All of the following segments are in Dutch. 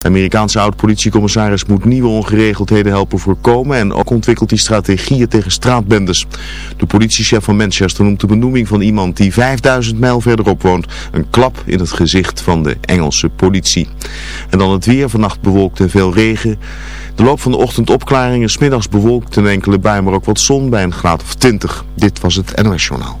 De Amerikaanse oud-politiecommissaris moet nieuwe ongeregeldheden helpen voorkomen en ook ontwikkelt hij strategieën tegen straatbendes. De politiechef van Manchester noemt de benoeming van iemand die 5000 mijl verderop woont een klap in het gezicht van de Engelse politie. En dan het weer, vannacht bewolkt en veel regen. De loop van de ochtend opklaringen, smiddags bewolkt en enkele bui, maar ook wat zon bij een graad of 20. Dit was het NOS Journaal.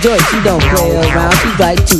Joy, she don't play around. She's like two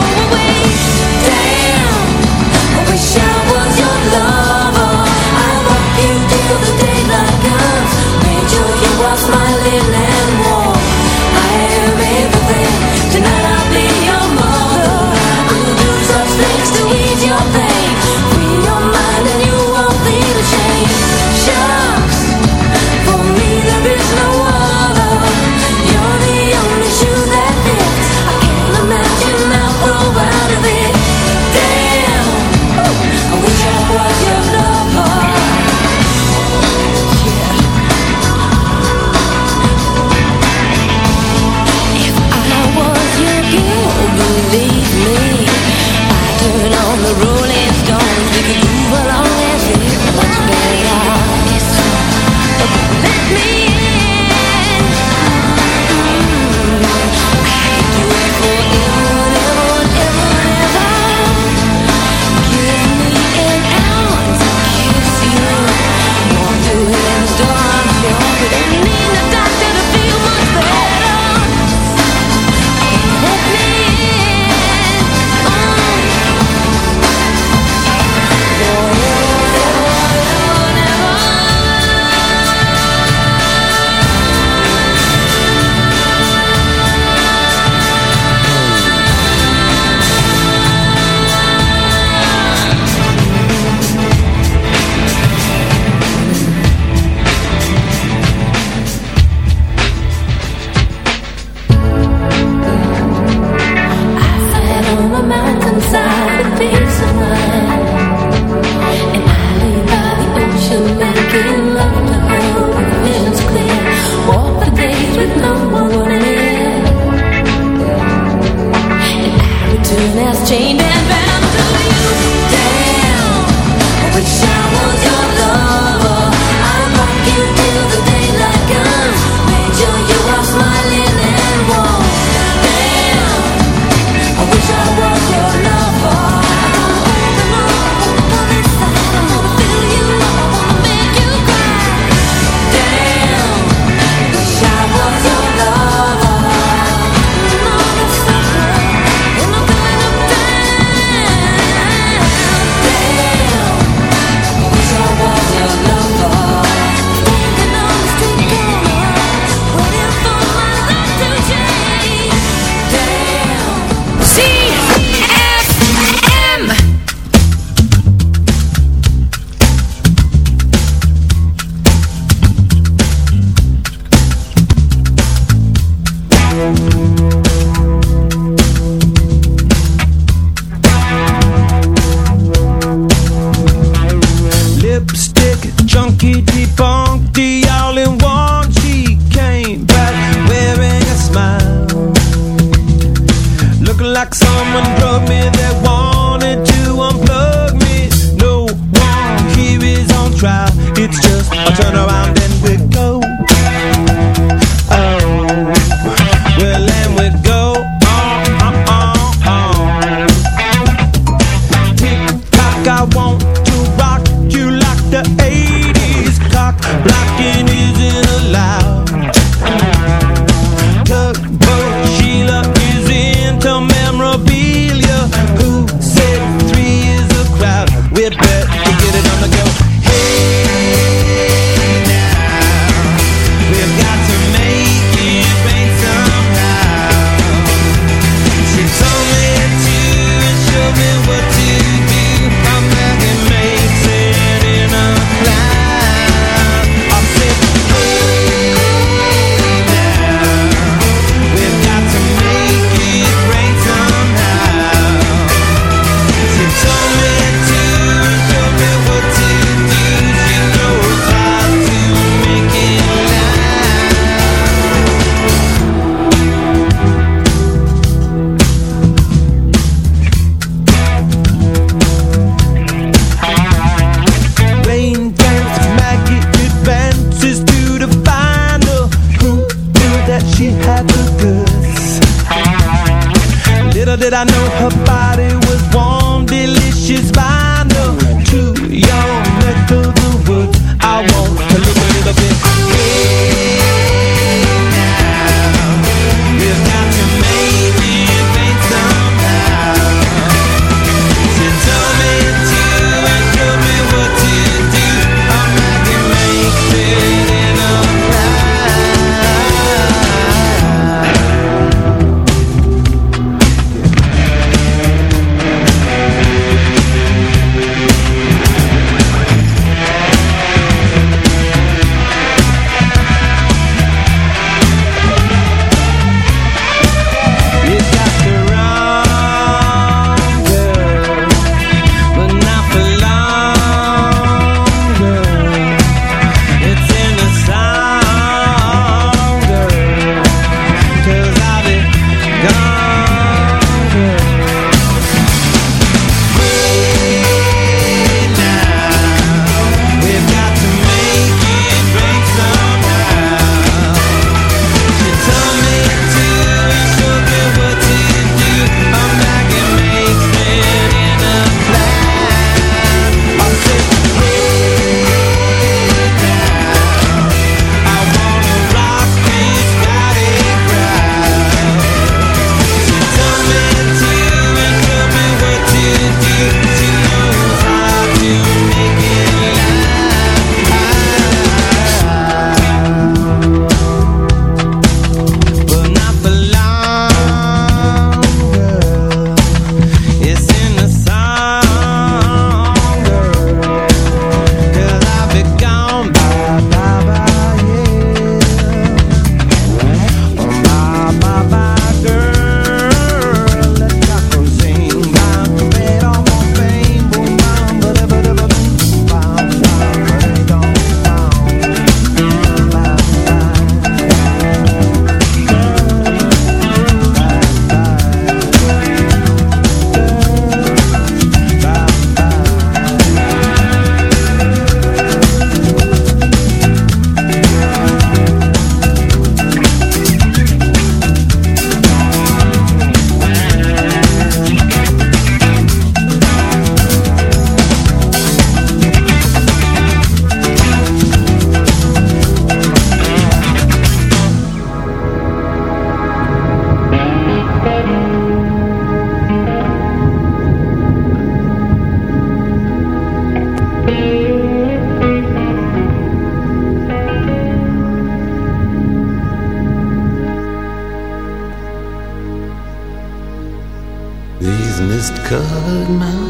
my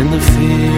in the field.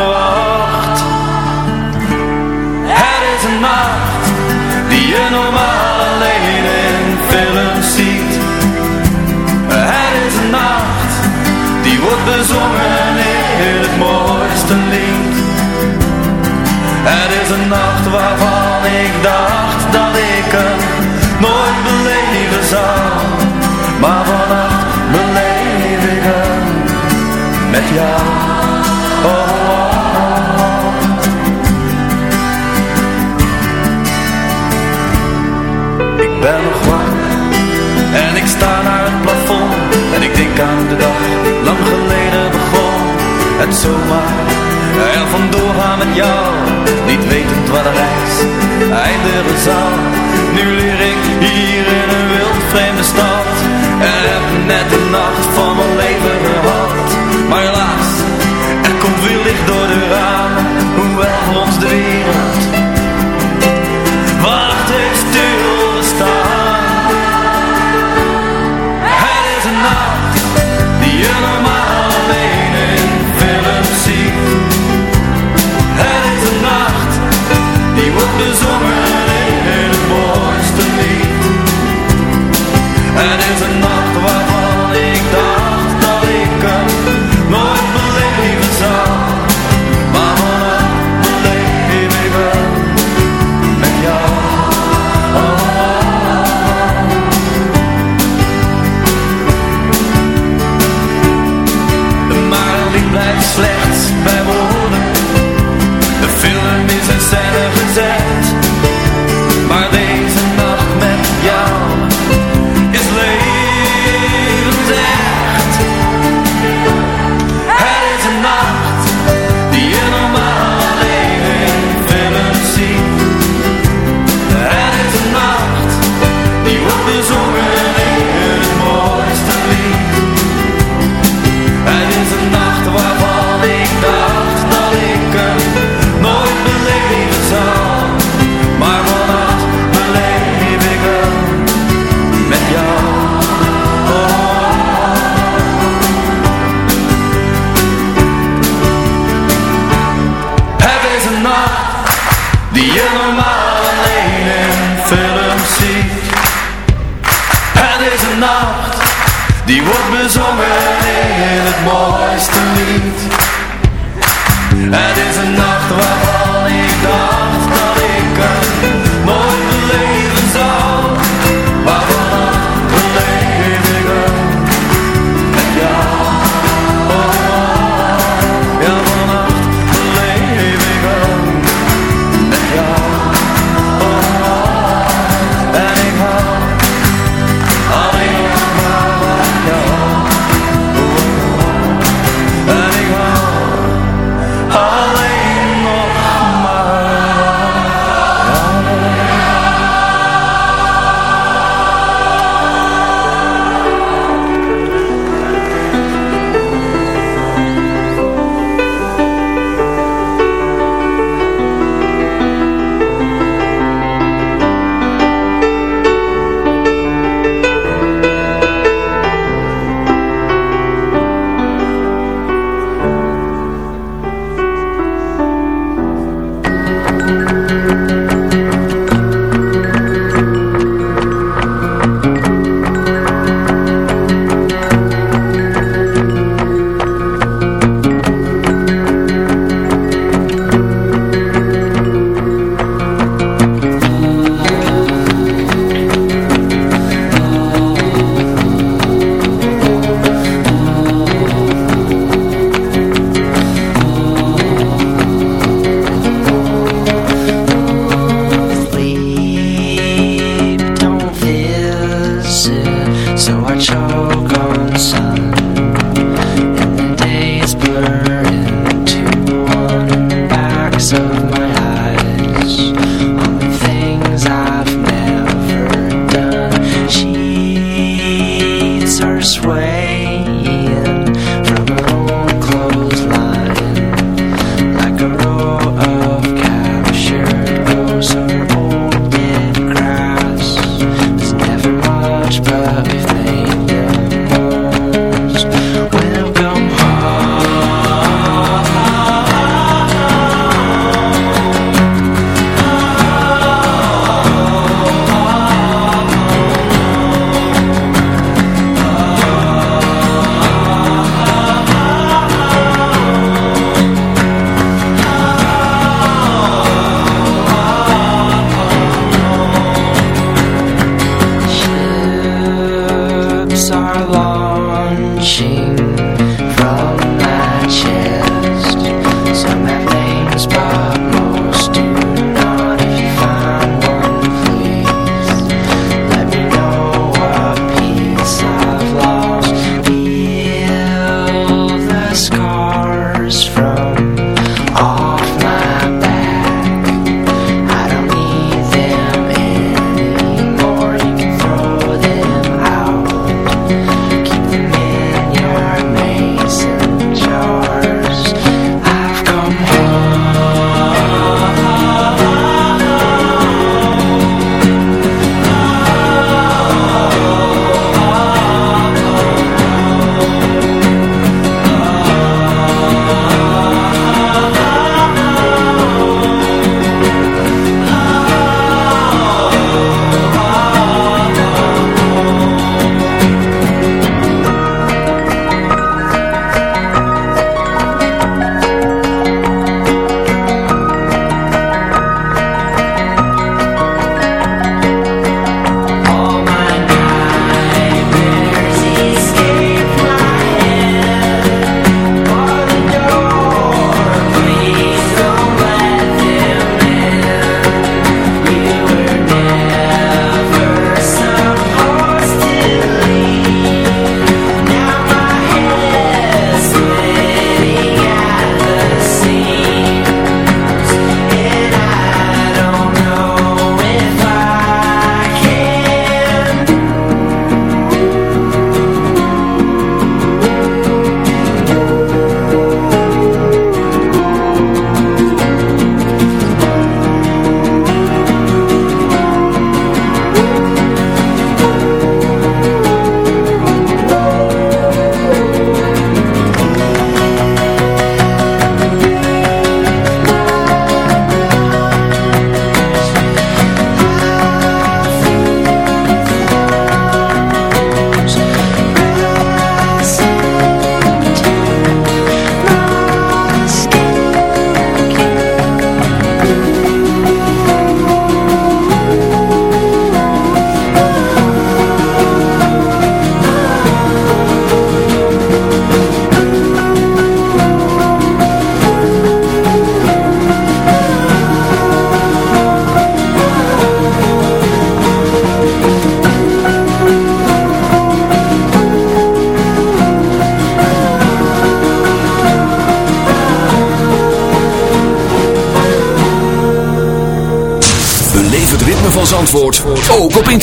we zongen in het mooiste lied. Het is een nacht waarvan ik dacht het zomaar er vandoor gaan met jou. Niet wetend waar de reis eindigen zal. Nu leer ik hier in een wild vreemde stad en heb net de nacht van mijn leven hands and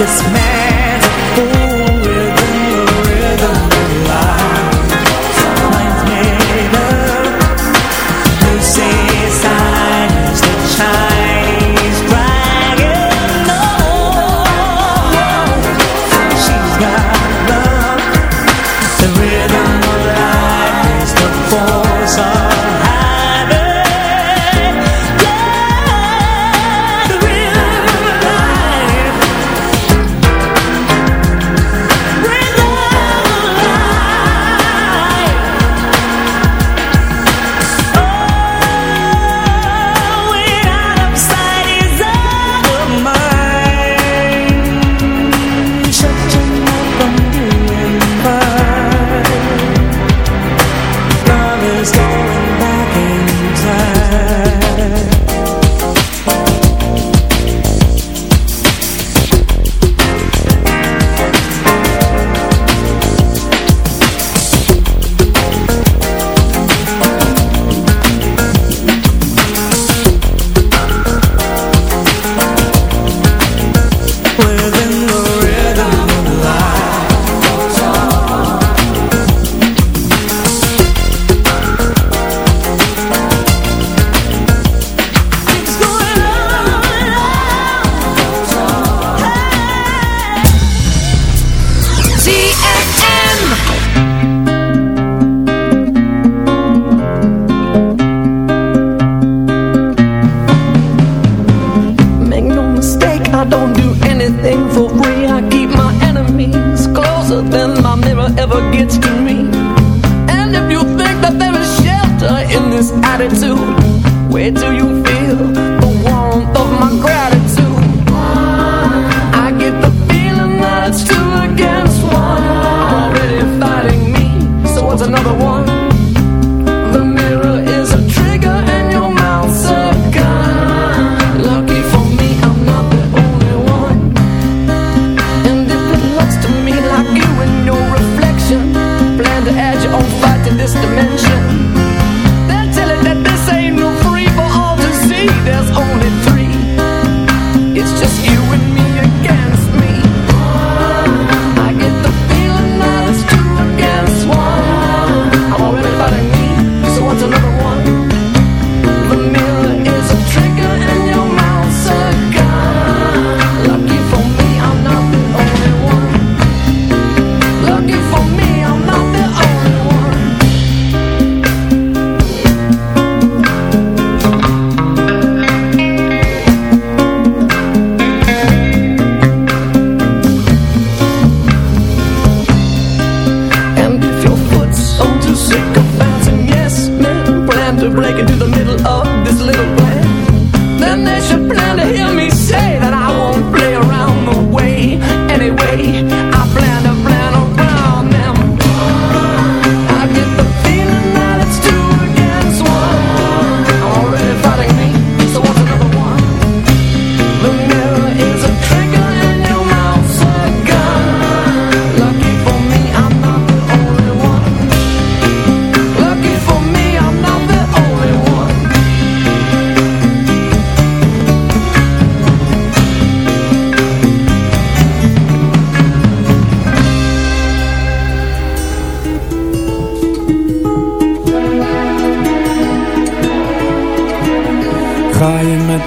this man. this attitude? Where do you feel?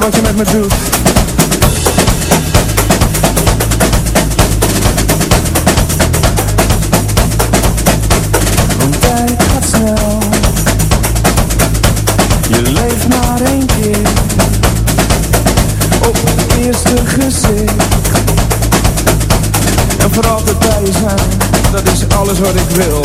wat je met me doet Want tijd gaat snel Je leeft maar één keer Op het eerste gezicht En voor altijd bij Dat is alles wat ik wil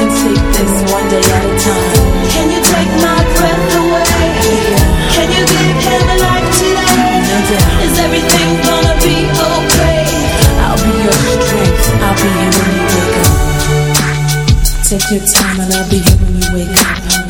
can take this one day at a time. Can you take my breath away? Can you give him a life today? No doubt. Is everything gonna be okay? I'll be your strength. I'll be here when you wake up. Take your time and I'll be here when you wake up.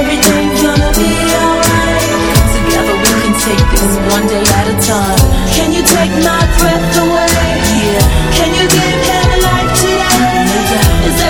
Everything gonna be alright Together we can take one day at a time Can you take my breath away? Yeah Can you give him a life today? Yeah.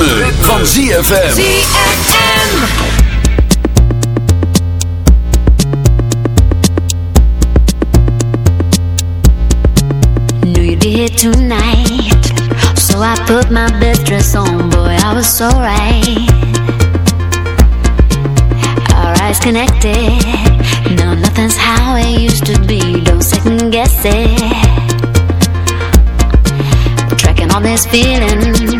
ritme, ritme. van ZFM. ZFM. here tonight So I put my best dress on Boy, I was so right Our eyes connected No, nothing's how it used to be Don't second guess it Tracking all this feeling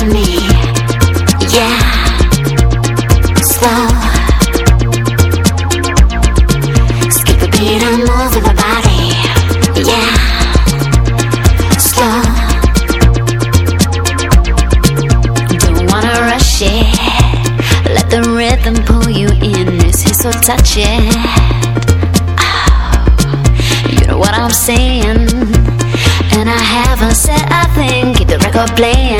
to me. Yeah, slow. Skip beat and move body. Yeah, slow. Don't wanna rush it. Let the rhythm pull you in. This so Oh, you know what I'm saying. And I haven't said a thing. Keep the record playing.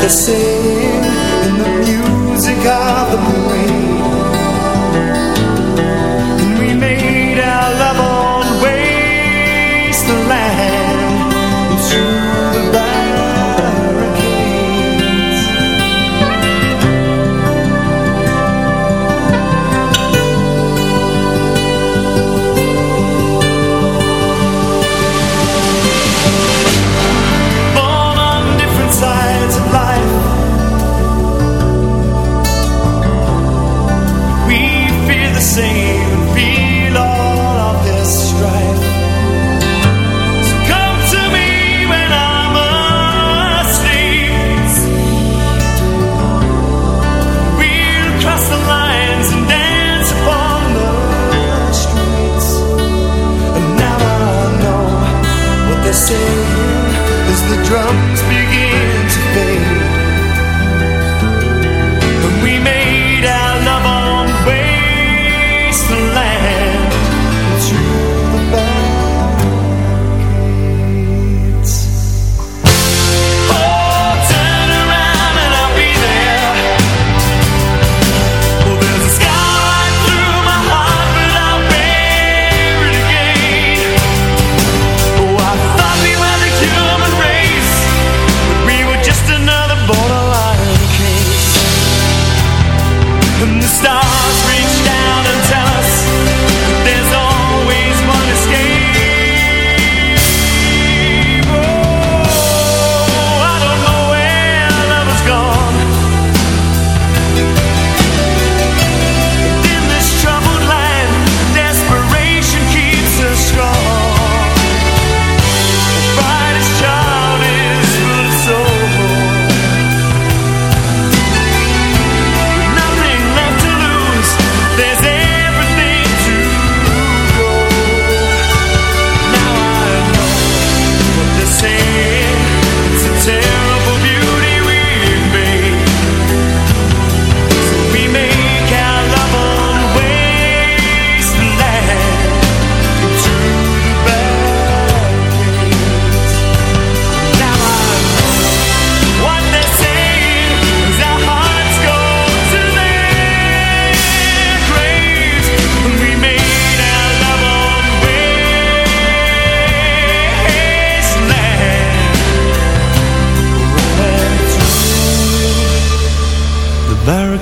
the same in the music of the moon. drum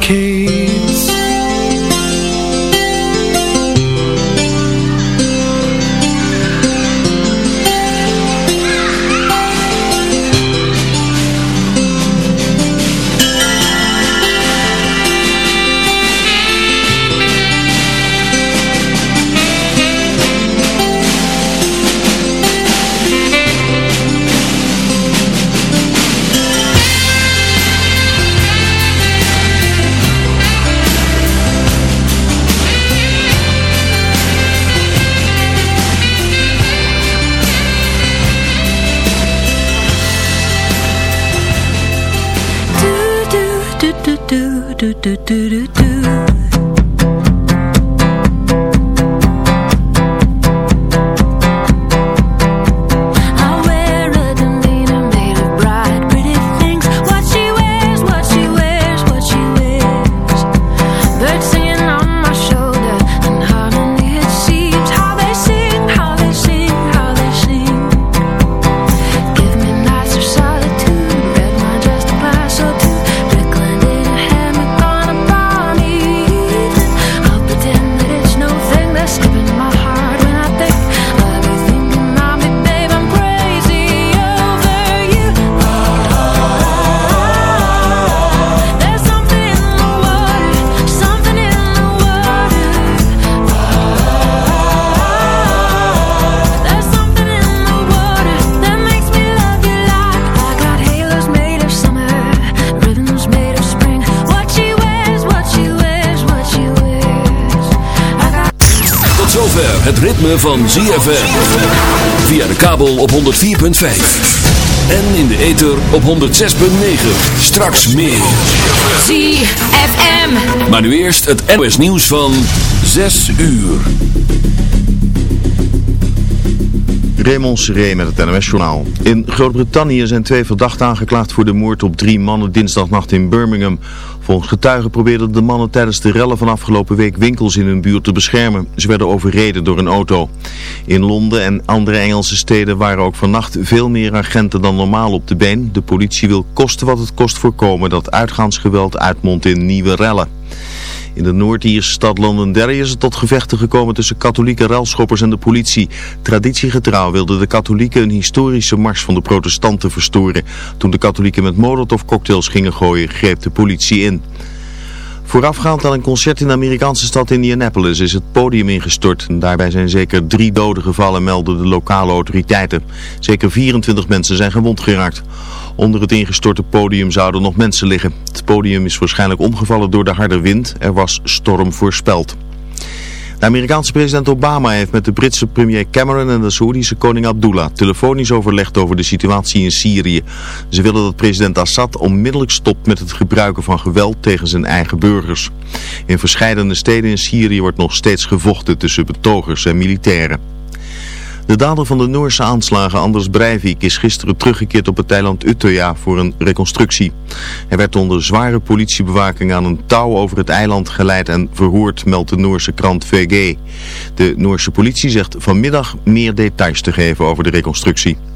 came het ritme van ZFM. Via de kabel op 104.5. En in de ether op 106.9. Straks meer. ZFM. Maar nu eerst het NOS nieuws van 6 uur. Raymond Seré met het NOS Journaal. In Groot-Brittannië zijn twee verdachten aangeklaagd voor de moord op drie mannen dinsdagnacht in Birmingham... Volgens getuigen probeerden de mannen tijdens de rellen van afgelopen week winkels in hun buurt te beschermen. Ze werden overreden door een auto. In Londen en andere Engelse steden waren ook vannacht veel meer agenten dan normaal op de been. De politie wil kosten wat het kost voorkomen dat uitgaansgeweld uitmondt in nieuwe rellen. In de Noord-Ierse stad Londonderry is het tot gevechten gekomen tussen katholieke ruilschoppers en de politie. Traditiegetrouw wilden de katholieken een historische mars van de protestanten verstoren. Toen de katholieken met molotov cocktails gingen gooien, greep de politie in. Voorafgaand aan een concert in de Amerikaanse stad Indianapolis is het podium ingestort. Daarbij zijn zeker drie doden gevallen, melden de lokale autoriteiten. Zeker 24 mensen zijn gewond geraakt. Onder het ingestorte podium zouden nog mensen liggen. Het podium is waarschijnlijk omgevallen door de harde wind. Er was storm voorspeld. De Amerikaanse president Obama heeft met de Britse premier Cameron en de Saoedische koning Abdullah telefonisch overlegd over de situatie in Syrië. Ze willen dat president Assad onmiddellijk stopt met het gebruiken van geweld tegen zijn eigen burgers. In verschillende steden in Syrië wordt nog steeds gevochten tussen betogers en militairen. De dader van de Noorse aanslagen Anders Breivik is gisteren teruggekeerd op het eiland Utøya voor een reconstructie. Hij werd onder zware politiebewaking aan een touw over het eiland geleid en verhoord, meldt de Noorse krant VG. De Noorse politie zegt vanmiddag meer details te geven over de reconstructie.